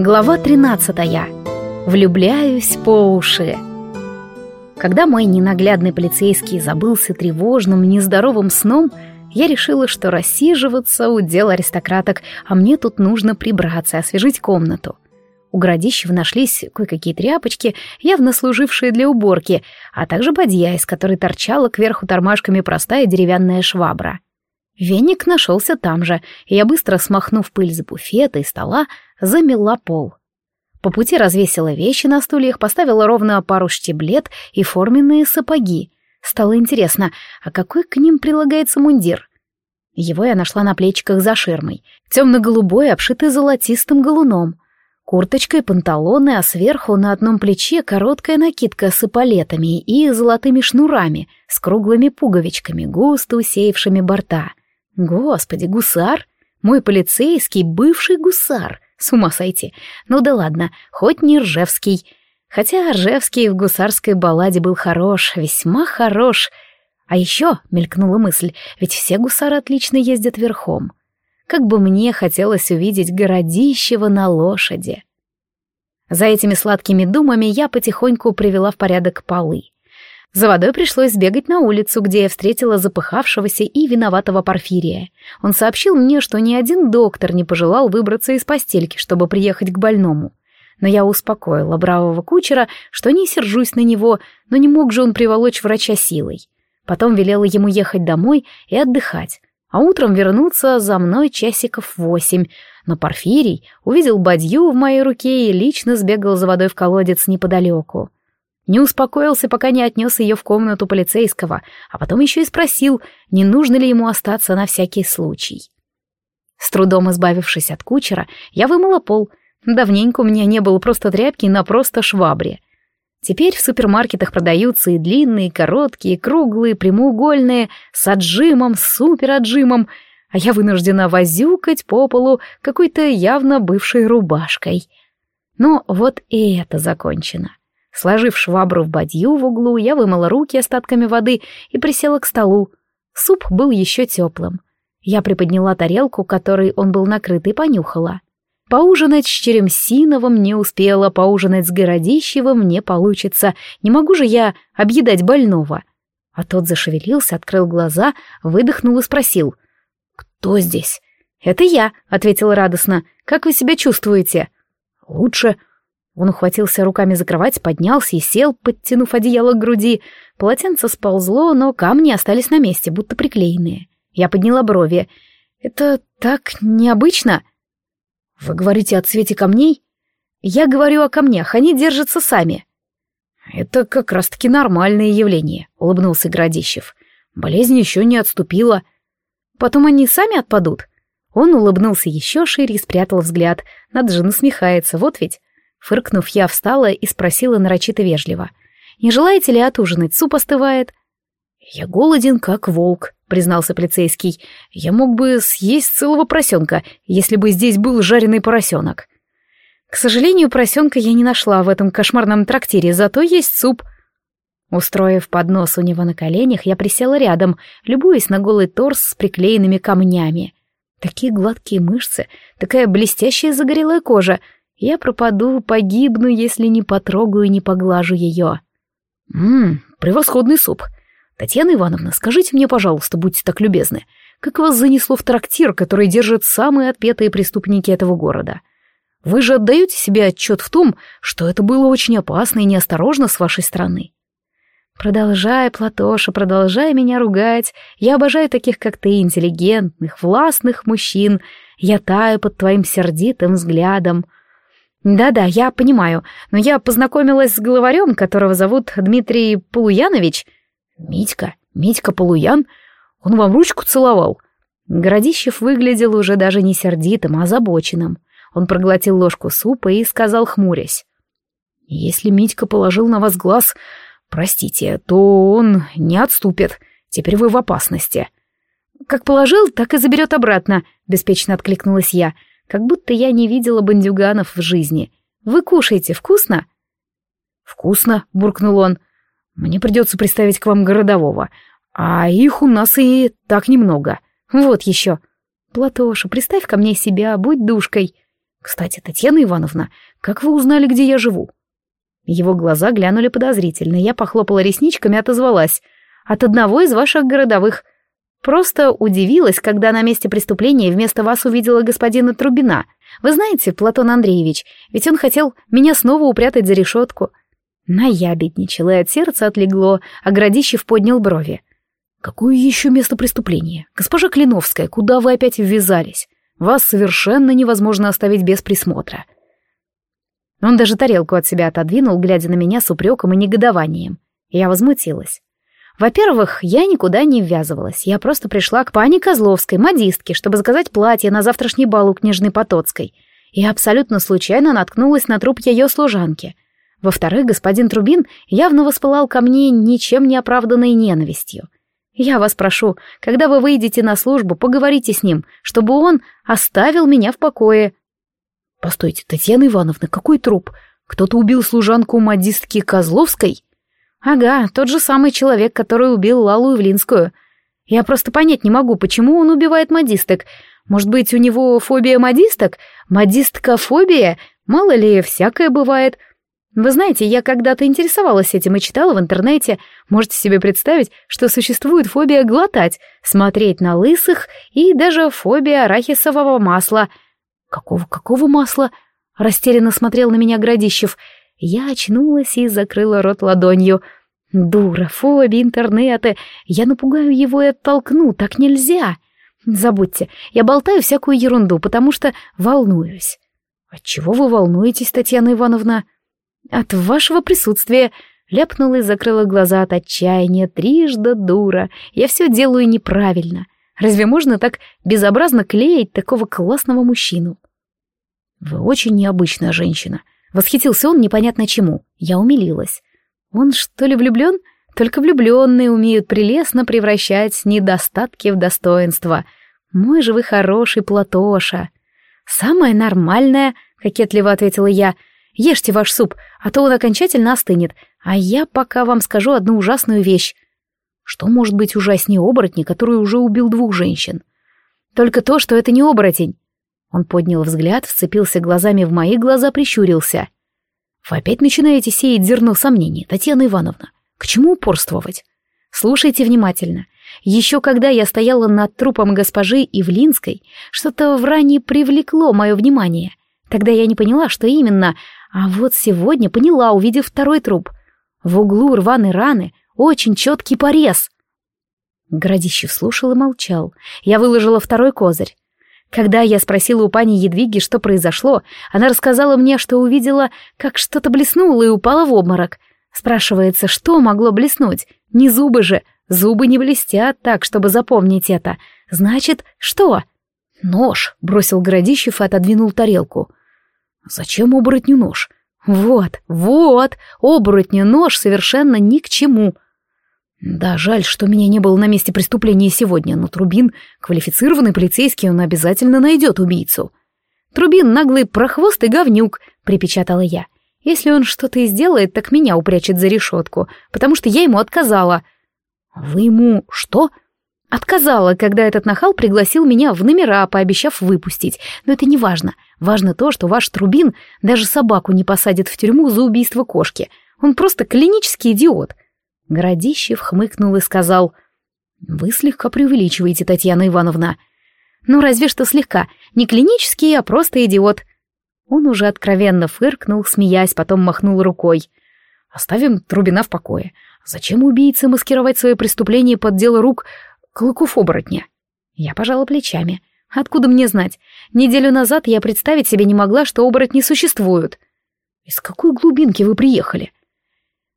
Глава 13. Влюбляюсь по уши. Когда мой ненаглядный полицейский забылся тревожным, нездоровым сном, я решила, что рассиживаться — удел аристократок, а мне тут нужно прибраться, освежить комнату. У Городищева нашлись кое-какие тряпочки, явно служившие для уборки, а также бадья, из которой торчала кверху тормашками простая деревянная швабра. Веник нашелся там же, и я, быстро смахнув пыль с буфета и стола, замела пол. По пути развесила вещи на стульях, поставила ровно пару штиблет и форменные сапоги. Стало интересно, а какой к ним прилагается мундир? Его я нашла на плечиках за ширмой, темно-голубой, обшитый золотистым галуном. Курточка и панталоны, а сверху на одном плече короткая накидка с эполетами и золотыми шнурами, с круглыми пуговичками, густо усеявшими борта. Господи, гусар! Мой полицейский бывший гусар! С ума сойти! Ну да ладно, хоть не Ржевский. Хотя Ржевский в гусарской балладе был хорош, весьма хорош. А еще, мелькнула мысль, ведь все гусары отлично ездят верхом. Как бы мне хотелось увидеть городищего на лошади. За этими сладкими думами я потихоньку привела в порядок полы. За водой пришлось сбегать на улицу, где я встретила запыхавшегося и виноватого Порфирия. Он сообщил мне, что ни один доктор не пожелал выбраться из постельки, чтобы приехать к больному. Но я успокоила бравого кучера, что не сержусь на него, но не мог же он приволочь врача силой. Потом велела ему ехать домой и отдыхать, а утром вернуться за мной часиков восемь. Но Порфирий увидел бадью в моей руке и лично сбегал за водой в колодец неподалеку. Не успокоился, пока не отнес ее в комнату полицейского, а потом еще и спросил, не нужно ли ему остаться на всякий случай. С трудом избавившись от кучера, я вымыла пол. Давненько у меня не было просто тряпки на просто швабре. Теперь в супермаркетах продаются и длинные, и короткие, и круглые, прямоугольные, с отжимом, с суперотжимом, а я вынуждена возюкать по полу какой-то явно бывшей рубашкой. Но вот и это закончено. Сложив швабру в бадью в углу, я вымыла руки остатками воды и присела к столу. Суп был еще теплым. Я приподняла тарелку, которой он был накрыт, и понюхала. Поужинать с Черемсиновым не успела, поужинать с Городищевым не получится. Не могу же я объедать больного. А тот зашевелился, открыл глаза, выдохнул и спросил. «Кто здесь?» «Это я», — ответила радостно. «Как вы себя чувствуете?» «Лучше», он ухватился руками за кровать, поднялся и сел, подтянув одеяло к груди. Полотенце сползло, но камни остались на месте, будто приклеенные. Я подняла брови. «Это так необычно?» «Вы говорите о цвете камней?» «Я говорю о камнях, они держатся сами». «Это как раз-таки нормальное явление», — улыбнулся Градищев. «Болезнь еще не отступила. Потом они сами отпадут». Он улыбнулся еще шире и спрятал взгляд. Надо же, насмехается, вот ведь. Фыркнув, я встала и спросила нарочито вежливо. «Не желаете ли отужинать? Суп остывает». «Я голоден, как волк», — признался полицейский. «Я мог бы съесть целого поросенка, если бы здесь был жареный поросенок». «К сожалению, поросенка я не нашла в этом кошмарном трактире, зато есть суп». Устроив поднос у него на коленях, я присела рядом, любуясь на голый торс с приклеенными камнями. Такие гладкие мышцы, такая блестящая загорелая кожа — я пропаду, погибну, если не потрогаю и не поглажу ее. Ммм, превосходный суп. Татьяна Ивановна, скажите мне, пожалуйста, будьте так любезны, как вас занесло в трактир, который держат самые отпетые преступники этого города? Вы же отдаете себе отчет в том, что это было очень опасно и неосторожно с вашей стороны. Продолжай, Платоша, продолжай меня ругать. Я обожаю таких, как ты, интеллигентных, властных мужчин. Я таю под твоим сердитым взглядом. «Да-да, я понимаю, но я познакомилась с главарем, которого зовут Дмитрий Полуянович». «Митька? Митька Полуян? Он вам ручку целовал?» Городищев выглядел уже даже не сердитым, а озабоченным. Он проглотил ложку супа и сказал, хмурясь. «Если Митька положил на вас глаз, простите, то он не отступит. Теперь вы в опасности». «Как положил, так и заберет обратно», — беспечно откликнулась я как будто я не видела бандюганов в жизни. Вы кушаете, вкусно?» «Вкусно», — буркнул он. «Мне придется приставить к вам городового, а их у нас и так немного. Вот еще. Платоша, приставь ко мне себя, будь душкой». Кстати, Татьяна Ивановна, как вы узнали, где я живу? Его глаза глянули подозрительно, я похлопала ресничками, отозвалась. От одного из ваших городовых. Просто удивилась, когда на месте преступления вместо вас увидела господина Трубина. Вы знаете, Платон Андреевич, ведь он хотел меня снова упрятать за решетку. Наябедничала, и от сердца отлегло, а Градищев поднял брови. «Какое еще место преступления? Госпожа Клиновская, куда вы опять ввязались? Вас совершенно невозможно оставить без присмотра». Он даже тарелку от себя отодвинул, глядя на меня с упреком и негодованием. Я возмутилась. Во-первых, я никуда не ввязывалась. Я просто пришла к пане Козловской, модистке, чтобы заказать платье на завтрашний бал у княжны Потоцкой. И абсолютно случайно наткнулась на труп ее служанки. Во-вторых, господин Трубин явно воспылал ко мне ничем не оправданной ненавистью. Я вас прошу, когда вы выйдете на службу, поговорите с ним, чтобы он оставил меня в покое. Постойте, Татьяна Ивановна, какой труп? Кто-то убил служанку модистки Козловской? Ага, тот же самый человек, который убил Лалу Ивлинскую. Я просто понять не могу, почему он убивает модисток. Может быть, у него фобия модисток? Модистка-фобия? Мало ли, всякое бывает. Вы знаете, я когда-то интересовалась этим и читала в интернете. Можете себе представить, что существует фобия глотать, смотреть на лысых и даже фобия арахисового масла. Какого-какого масла? Растерянно смотрел на меня Градищев. Я очнулась и закрыла рот ладонью. Дура, фобия, интернета. Я напугаю его и оттолкну, так нельзя. Забудьте, я болтаю всякую ерунду, потому что волнуюсь. Отчего вы волнуетесь, Татьяна Ивановна? От вашего присутствия ляпнула и закрыла глаза от отчаяния. Трижды дура. Я все делаю неправильно. Разве можно так безобразно клеить такого классного мужчину? Вы очень необычная женщина. Восхитился он непонятно чему. Я умилилась. Он что ли влюблен? Только влюбленные умеют прелестно превращать недостатки в достоинство. Мой же вы хороший Платоша. Самое нормальное, кокетливо ответила я — Ешьте ваш суп, а то он окончательно остынет, а я пока вам скажу одну ужасную вещь. Что может быть ужаснее оборотня, который уже убил двух женщин? Только то, что это не оборотень. Он поднял взгляд, вцепился глазами в мои глаза, прищурился. Вы опять начинаете сеять зерно сомнений, Татьяна Ивановна. К чему упорствовать? Слушайте внимательно. Еще когда я стояла над трупом госпожи Ивлинской, что-то в ране привлекло мое внимание. Тогда я не поняла, что именно, а вот сегодня поняла, увидев второй труп. В углу рваной раны очень четкий порез. Городищев слушал и молчал. Я выложила второй козырь. Когда я спросила у пани Едвиги, что произошло, она рассказала мне, что увидела, как что-то блеснуло и упала в обморок. Спрашивается, что могло блеснуть? Не зубы же. Зубы не блестят так, чтобы запомнить это. Значит, что? Нож, бросил Городищев и отодвинул тарелку. Зачем оборотню нож? Вот, вот, оборотню нож совершенно ни к чему. Да, жаль, что меня не было на месте преступления сегодня, но Трубин, квалифицированный полицейский, он обязательно найдет убийцу. Трубин наглый прохвост и говнюк, припечатала я. Если он что-то и сделает, так меня упрячет за решетку, потому что я ему отказала. Вы ему что? Отказала, когда этот нахал пригласил меня в номера, пообещав выпустить. Но это не важно. Важно то, что ваш Трубин даже собаку не посадит в тюрьму за убийство кошки. Он просто клинический идиот. Городищев хмыкнул и сказал, «Вы слегка преувеличиваете, Татьяна Ивановна». «Ну, разве что слегка. Не клинический, а просто идиот». Он уже откровенно фыркнул, смеясь, потом махнул рукой. «Оставим Трубина в покое. Зачем убийце маскировать свои преступления под дело рук клыков оборотня. Я пожала плечами. Откуда мне знать? Неделю назад я представить себе не могла, что оборотни существуют. Из какой глубинки вы приехали?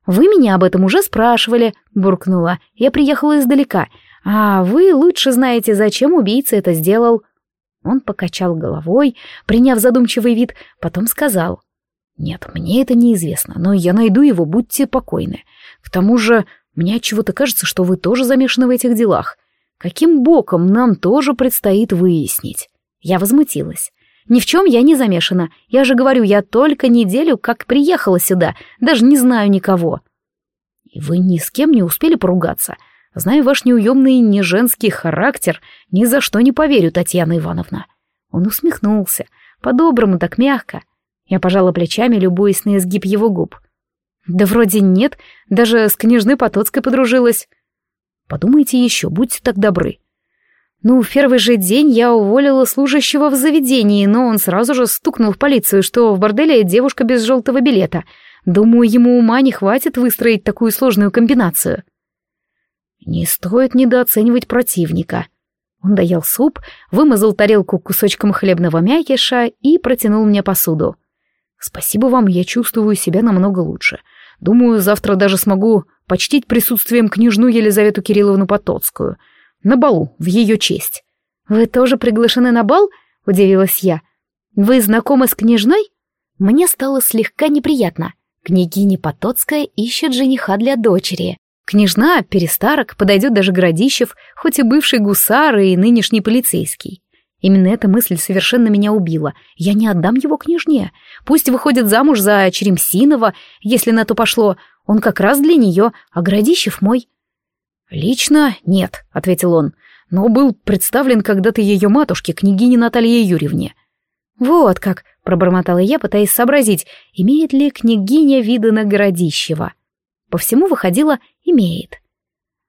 Вы меня об этом уже спрашивали, буркнула. Я приехала издалека. А вы лучше знаете, зачем убийца это сделал. Он покачал головой, приняв задумчивый вид, потом сказал. «Нет, мне это неизвестно, но я найду его, будьте покойны. К тому же, мне чего-то кажется, что вы тоже замешаны в этих делах. Каким боком нам тоже предстоит выяснить? Я возмутилась. Ни в чем я не замешана. Я же говорю, я только неделю как приехала сюда, даже не знаю никого. И вы ни с кем не успели поругаться. Зная ваш неуемный не женский характер, ни за что не поверю, Татьяна Ивановна. Он усмехнулся, по-доброму, так мягко. Я пожала плечами, любуясь на изгиб его губ. Да вроде нет, даже с княжной Потоцкой подружилась. Подумайте еще, будьте так добры. Ну, в первый же день я уволила служащего в заведении, но он сразу же стукнул в полицию, что в борделе девушка без желтого билета. Думаю, ему ума не хватит выстроить такую сложную комбинацию. Не стоит недооценивать противника. Он доел суп, вымазал тарелку кусочком хлебного мякиша и протянул мне посуду. Спасибо вам, я чувствую себя намного лучше. Думаю, завтра даже смогу почтить присутствием княжну Елизавету Кирилловну Потоцкую. На балу, в ее честь. «Вы тоже приглашены на бал?» — удивилась я. «Вы знакомы с княжной?» Мне стало слегка неприятно. Княгиня Потоцкая ищет жениха для дочери. Княжна, перестарок, подойдет даже Городищев, хоть и бывший гусар и нынешний полицейский. Именно эта мысль совершенно меня убила. Я не отдам его княжне. Пусть выходит замуж за Черемсинова, если на то пошло. Он как раз для нее, а Городищев мой. «Лично нет», — ответил он, — «но был представлен когда-то ее матушке, княгине Наталье Юрьевне». «Вот как», — пробормотала я, пытаясь сообразить, имеет ли княгиня виды на Городищева. По всему выходило, имеет.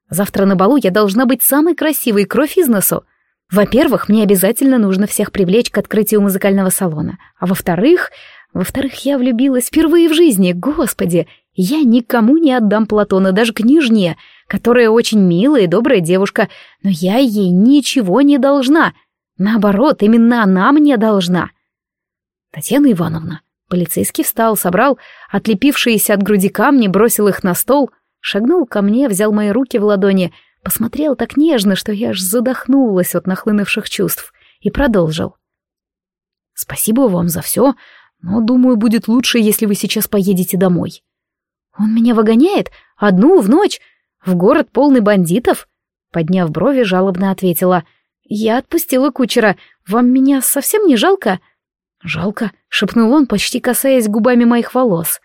Завтра на балу я должна быть самой красивой, кровь из носу. Во-первых, мне обязательно нужно всех привлечь к открытию музыкального салона. А во-вторых, во-вторых, я влюбилась впервые в жизни, господи. Я никому не отдам Платона, даже княжне, которая очень милая и добрая девушка, но я ей ничего не должна. Наоборот, именно она мне должна. Татьяна Ивановна, Полицейский встал, собрал отлепившиеся от груди камни, бросил их на стол, шагнул ко мне, взял мои руки в ладони, посмотрел так нежно, что я аж задохнулась от нахлынувших чувств, и продолжил. «Спасибо вам за все, но, думаю, будет лучше, если вы сейчас поедете домой». «Он меня выгоняет? Одну в ночь? В город полный бандитов?» Подняв брови, жалобно ответила. «Я отпустила кучера. Вам меня совсем не жалко?» «Жалко», — шепнул он, почти касаясь губами моих волос.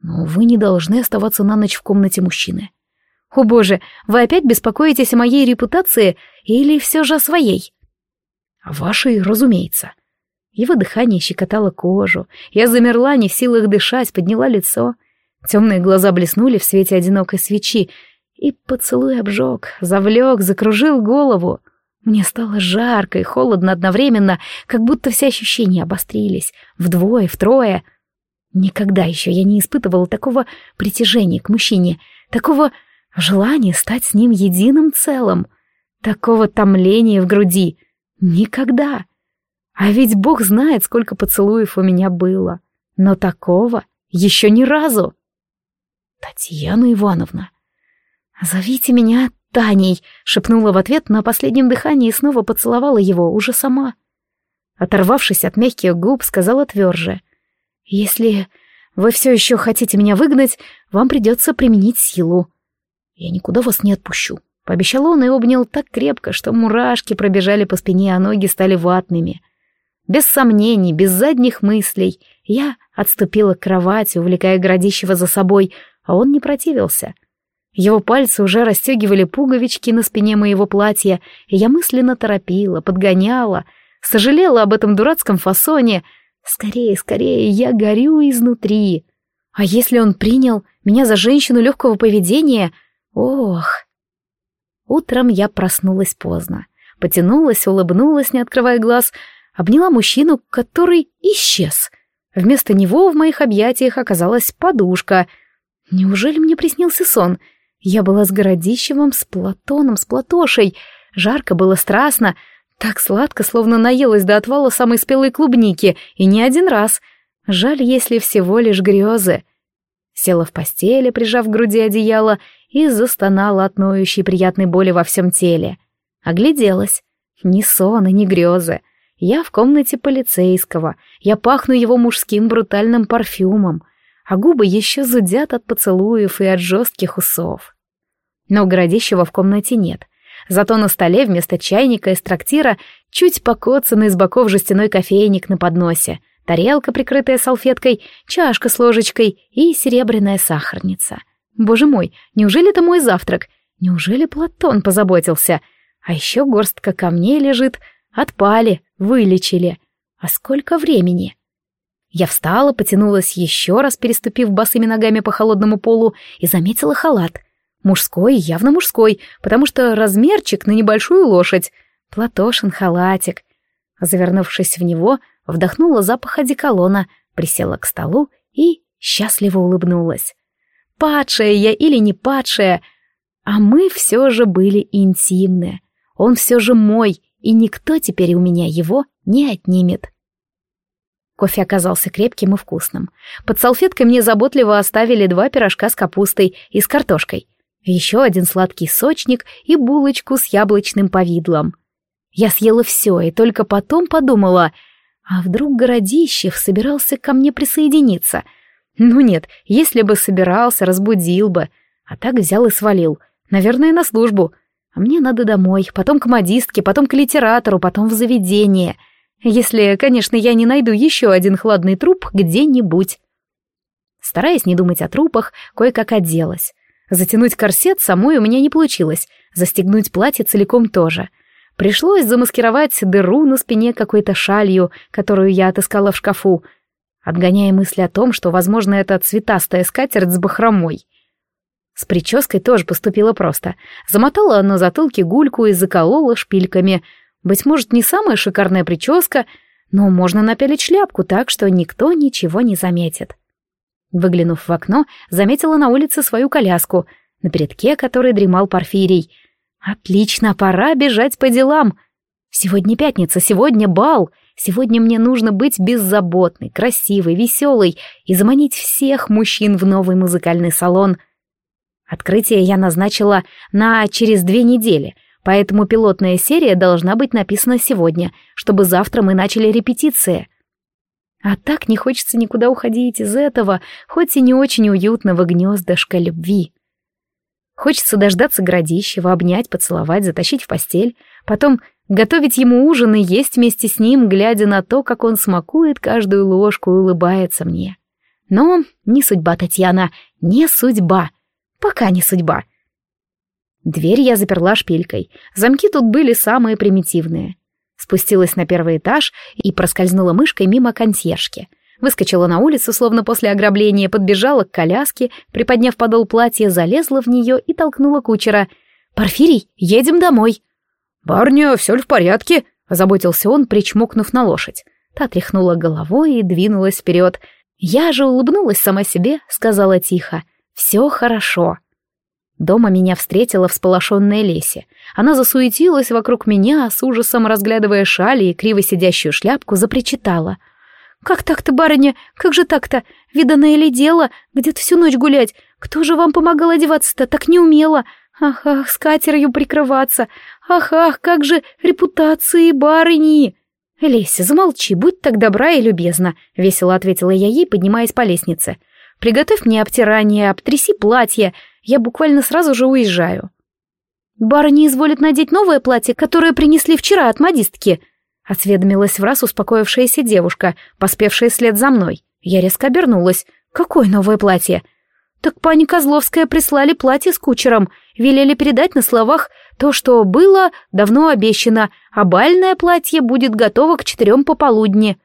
«Но вы не должны оставаться на ночь в комнате мужчины». «О боже, вы опять беспокоитесь о моей репутации или все же о своей?» «О вашей, разумеется». Его дыхание щекотало кожу. Я замерла, не в силах дышать, подняла лицо. Темные глаза блеснули в свете одинокой свечи, и поцелуй обжег, завлек, закружил голову. Мне стало жарко и холодно одновременно, как будто все ощущения обострились, вдвое, втрое. Никогда еще я не испытывала такого притяжения к мужчине, такого желания стать с ним единым целым, такого томления в груди. Никогда. А ведь Бог знает, сколько поцелуев у меня было. Но такого еще ни разу. Татьяна Ивановна, зовите меня Таней!» — шепнула в ответ на последнем дыхании и снова поцеловала его, уже сама. Оторвавшись от мягких губ, сказала тверже. «Если вы все еще хотите меня выгнать, вам придется применить силу. Я никуда вас не отпущу». Пообещал он и обнял так крепко, что мурашки пробежали по спине, а ноги стали ватными. Без сомнений, без задних мыслей, я отступила к кровати, увлекая Городищева за собой, а он не противился — его пальцы уже расстегивали пуговички на спине моего платья, и я мысленно торопила, подгоняла, сожалела об этом дурацком фасоне. Скорее, скорее, я горю изнутри. А если он принял меня за женщину легкого поведения? Ох! Утром я проснулась поздно. Потянулась, улыбнулась, не открывая глаз, обняла мужчину, который исчез. Вместо него в моих объятиях оказалась подушка. Неужели мне приснился сон — я была с Городищевым, с Платоном, с Платошей. Жарко было, страстно. Так сладко, словно наелась до отвала самой спелой клубники, и не один раз. Жаль, если всего лишь грезы. Села в постели, прижав к груди одеяло, и застонала от ноющей приятной боли во всем теле. Огляделась. Ни сон ни грезы. Я в комнате полицейского. Я пахну его мужским брутальным парфюмом а губы еще зудят от поцелуев и от жестких усов. Но Городищева в комнате нет. Зато на столе вместо чайника из трактира чуть покоцанный с боков жестяной кофейник на подносе, тарелка, прикрытая салфеткой, чашка с ложечкой и серебряная сахарница. Боже мой, неужели это мой завтрак? Неужели Платон позаботился? А еще горстка камней лежит, отпали, вылечили. А сколько времени? Я встала, потянулась еще раз, переступив босыми ногами по холодному полу, и заметила халат. Мужской, явно мужской, потому что размерчик на небольшую лошадь. Платошин халатик. Завернувшись в него, вдохнула запах одеколона, присела к столу и счастливо улыбнулась. Падшая я или не падшая, а мы все же были интимны. Он все же мой, и никто теперь у меня его не отнимет. Кофе оказался крепким и вкусным. Под салфеткой мне заботливо оставили два пирожка с капустой и с картошкой, еще один сладкий сочник и булочку с яблочным повидлом. Я съела все и только потом подумала, а вдруг Городищев собирался ко мне присоединиться? Ну нет, если бы собирался, разбудил бы, а так взял и свалил. Наверное, на службу. А мне надо домой, потом к модистке, потом к литератору, потом в заведение — если, конечно, я не найду еще один хладный труп где-нибудь. Стараясь не думать о трупах, кое-как оделась. Затянуть корсет самой у меня не получилось, застегнуть платье целиком тоже. Пришлось замаскировать дыру на спине какой-то шалью, которую я отыскала в шкафу, отгоняя мысли о том, что, возможно, это цветастая скатерть с бахромой. С прической тоже поступила просто. Замотала на затылке гульку и заколола шпильками — быть может, не самая шикарная прическа, но можно напялить шляпку так, что никто ничего не заметит. Выглянув в окно, заметила на улице свою коляску, на передке которой дремал Порфирий. «Отлично, пора бежать по делам. Сегодня пятница, сегодня бал. Сегодня мне нужно быть беззаботной, красивой, веселой и заманить всех мужчин в новый музыкальный салон». Открытие я назначила на через две недели — Поэтому пилотная серия должна быть написана сегодня, чтобы завтра мы начали репетиции. А так не хочется никуда уходить из этого, хоть и не очень уютного гнездышка любви. Хочется дождаться Градищева, обнять, поцеловать, затащить в постель, потом готовить ему ужин и есть вместе с ним, глядя на то, как он смакует каждую ложку и улыбается мне. Но не судьба, Татьяна, не судьба. Пока не судьба. Дверь я заперла шпилькой. Замки тут были самые примитивные. Спустилась на первый этаж и проскользнула мышкой мимо консьержки. Выскочила на улицу, словно после ограбления, подбежала к коляске, приподняв подол платья, залезла в нее и толкнула кучера. «Порфирий, едем домой!» «Барня, все ли в порядке?» — озаботился он, причмокнув на лошадь. Та тряхнула головой и двинулась вперед. Я же улыбнулась сама себе, сказала тихо. «Все хорошо». Дома меня встретила всполошенная Леся. Она засуетилась вокруг меня, с ужасом разглядывая шали и криво сидящую шляпку, запричитала. «Как так-то, барыня? Как же так-то? Виданное ли дело? Где-то всю ночь гулять? Кто же вам помогал одеваться-то? Так не умела. Ах-ах, с катерью прикрываться. Ах-ах, как же репутации барыни!» «Леся, замолчи, будь так добра и любезна», — весело ответила я ей, поднимаясь по лестнице. «Приготовь мне обтирание, обтряси платье, я буквально сразу же уезжаю. Бара не изволит надеть новое платье, которое принесли вчера от модистки, осведомилась в раз успокоившаяся девушка, поспевшая след за мной. Я резко обернулась. Какое новое платье? Так пани Козловская прислали платье с кучером, велели передать на словах то, что было давно обещано, а бальное платье будет готово к четырем пополудни.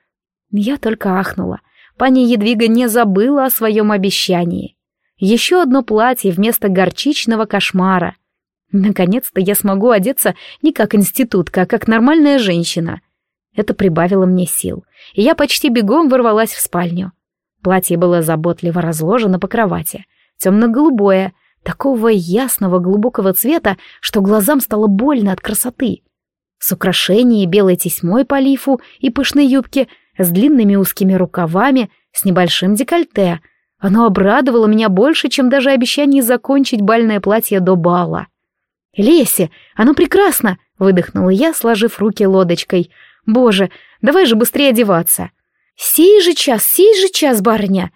Я только ахнула. Пани Едвига не забыла о своем обещании. Еще одно платье вместо горчичного кошмара. Наконец-то я смогу одеться не как институтка, а как нормальная женщина. Это прибавило мне сил, и я почти бегом ворвалась в спальню. Платье было заботливо разложено по кровати, темно-голубое, такого ясного глубокого цвета, что глазам стало больно от красоты. С украшением белой тесьмой по лифу и пышной юбке, с длинными узкими рукавами, с небольшим декольте, оно обрадовало меня больше, чем даже обещание закончить бальное платье до бала. «Леся, оно прекрасно!» — выдохнула я, сложив руки лодочкой. «Боже, давай же быстрее одеваться!» «Сей же час, сей же час, барыня!»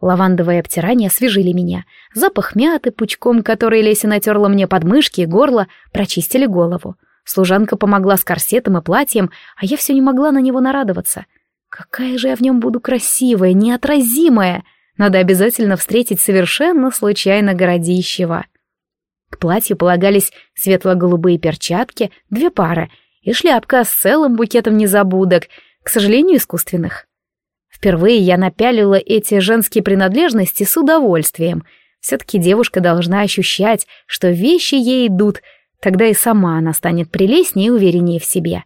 Лавандовые обтирания освежили меня. Запах мяты, пучком, который Леся натерла мне подмышки и горло, прочистили голову. Служанка помогла с корсетом и платьем, а я все не могла на него нарадоваться. Какая же я в нем буду красивая, неотразимая! Надо обязательно встретить совершенно случайно городищего. К платью полагались светло-голубые перчатки, две пары, и шляпка с целым букетом незабудок, к сожалению, искусственных. Впервые я напялила эти женские принадлежности с удовольствием. Все-таки девушка должна ощущать, что вещи ей идут, тогда и сама она станет прелестнее и увереннее в себе.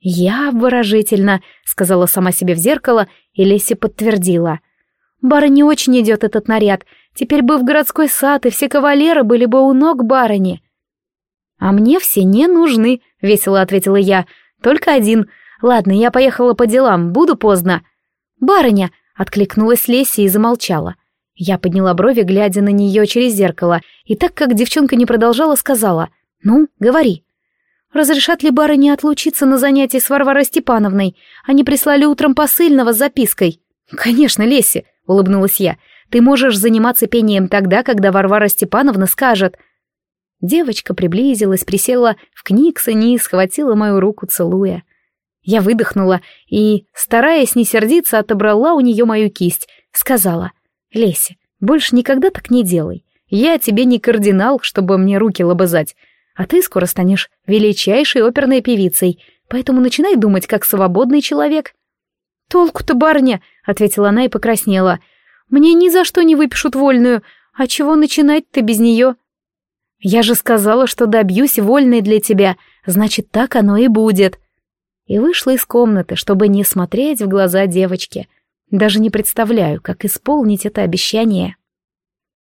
«Я обворожительно», — сказала сама себе в зеркало, и Леся подтвердила. «Барыне очень идет этот наряд. Теперь бы в городской сад, и все кавалеры были бы у ног барыни». «А мне все не нужны», — весело ответила я. «Только один. Ладно, я поехала по делам, буду поздно». «Барыня!» — откликнулась Леся и замолчала. Я подняла брови, глядя на нее через зеркало, и так как девчонка не продолжала, сказала «Ну, говори». «Разрешат ли барыне отлучиться на занятия с Варварой Степановной? Они прислали утром посыльного с запиской». «Конечно, Леся», — улыбнулась я. «Ты можешь заниматься пением тогда, когда Варвара Степановна скажет...» Девочка приблизилась, присела в книгсоне и схватила мою руку, целуя. Я выдохнула и, стараясь не сердиться, отобрала у нее мою кисть. Сказала, «Леся, больше никогда так не делай. Я тебе не кардинал, чтобы мне руки лобызать. А ты скоро станешь величайшей оперной певицей, поэтому начинай думать как свободный человек». «Толку-то, барня!» — ответила она и покраснела. «Мне ни за что не выпишут вольную. А чего начинать-то без нее?» «Я же сказала, что добьюсь вольной для тебя, значит, так оно и будет и вышла из комнаты, чтобы не смотреть в глаза девочки. Даже не представляю, как исполнить это обещание.